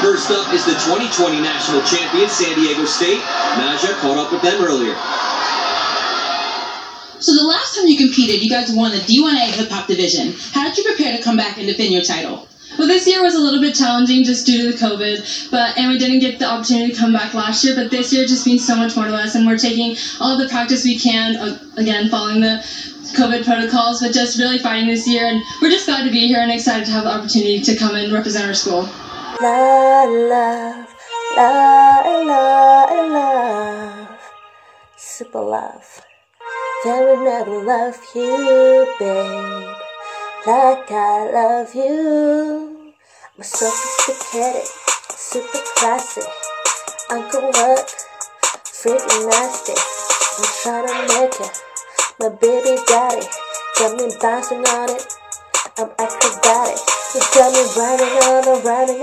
First up is the 2020 national champion, San Diego State. Naja caught up with them earlier. So the last time you competed, you guys won the D1A hip hop division. How did you prepare to come back and defend your title? Well, this year was a little bit challenging just due to the COVID, but and we didn't get the opportunity to come back last year. But this year just means so much more to us, and we're taking all the practice we can. Uh, again, following the COVID protocols, but just really fighting this year, and we're just glad to be here and excited to have the opportunity to come and represent our school. La love, la la love, super love. They will never love you, babe, like I love you. I'm sophisticated, super classy. Uncle work, freaking nasty. I'm trying to make it. My baby daddy got me bouncing on it. I'm acrobatic. You got me riding on riding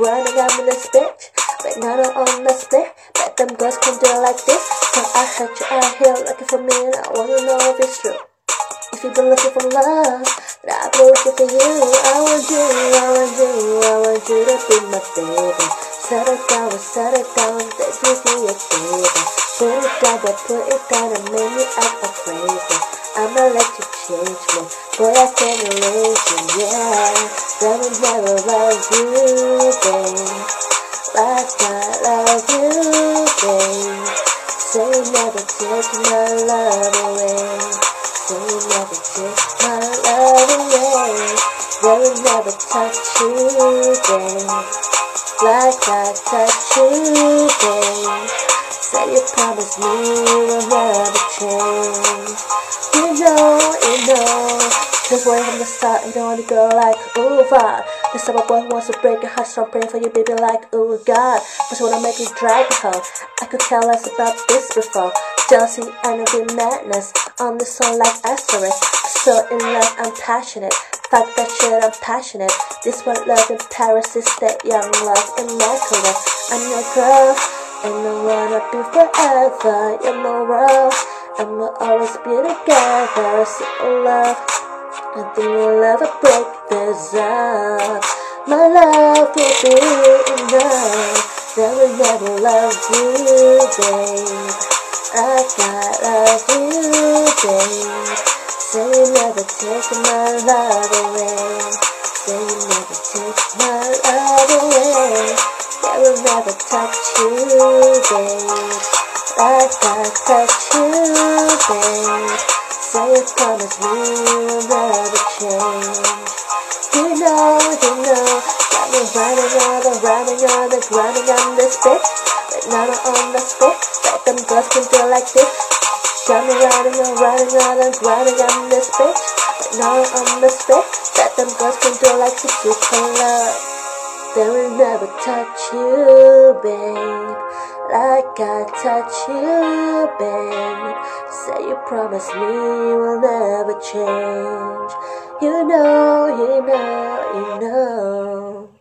the, grinding. I'm in this bitch. But not on the spit. Bet them girls can do it like this. So I heard you out here looking for me, and I wanna know if it's true. If you've been looking for love, then I've been looking for you. I want you, I want you, I want you to be my baby. Settle down, settle down, baby, be a baby. Put it down, but put it down and make me act like crazy. I'ma let you change me, boy, I can't erase you, yeah. Will never love you, babe. Like I love you, babe. Say you never take my love away. Say you never take my love away. They will never touch you, babe. Like I touch you, babe. Say you promise me you will never change. You know, you know. Cause boy from the start, don't want to go like, ooh, fuck. This summer boy wants to break your heart, so I'm praying for you, baby, like, ooh, God. But wanna make you drag her. I could tell us about this before. Jealousy, envy, madness. On the song like asterisk. So in love, I'm passionate. Fuck that shit, I'm passionate. This one love in Paris is that young love immaculate. I'm your girl, and I wanna be forever. You're my world, and we'll always be together. So love. Nothing will ever break this up. My love will be enough. That will never love you, babe. I got love you, babe. Say you never take my love away. Say you never take my love away. That will never touch you, babe. I touch you, babe. Say you promise you'll never change. You know, you know, got me riding the, riding on the, grinding on this bitch. But not on the spit, let them girls can do like this. Got me riding on, riding the, grinding on this bitch. But not on the spit, let them girls can do like this. You can love. They will never touch you, babe. Like I touch you, babe. Say you promise me will never change. You know, you know, you know.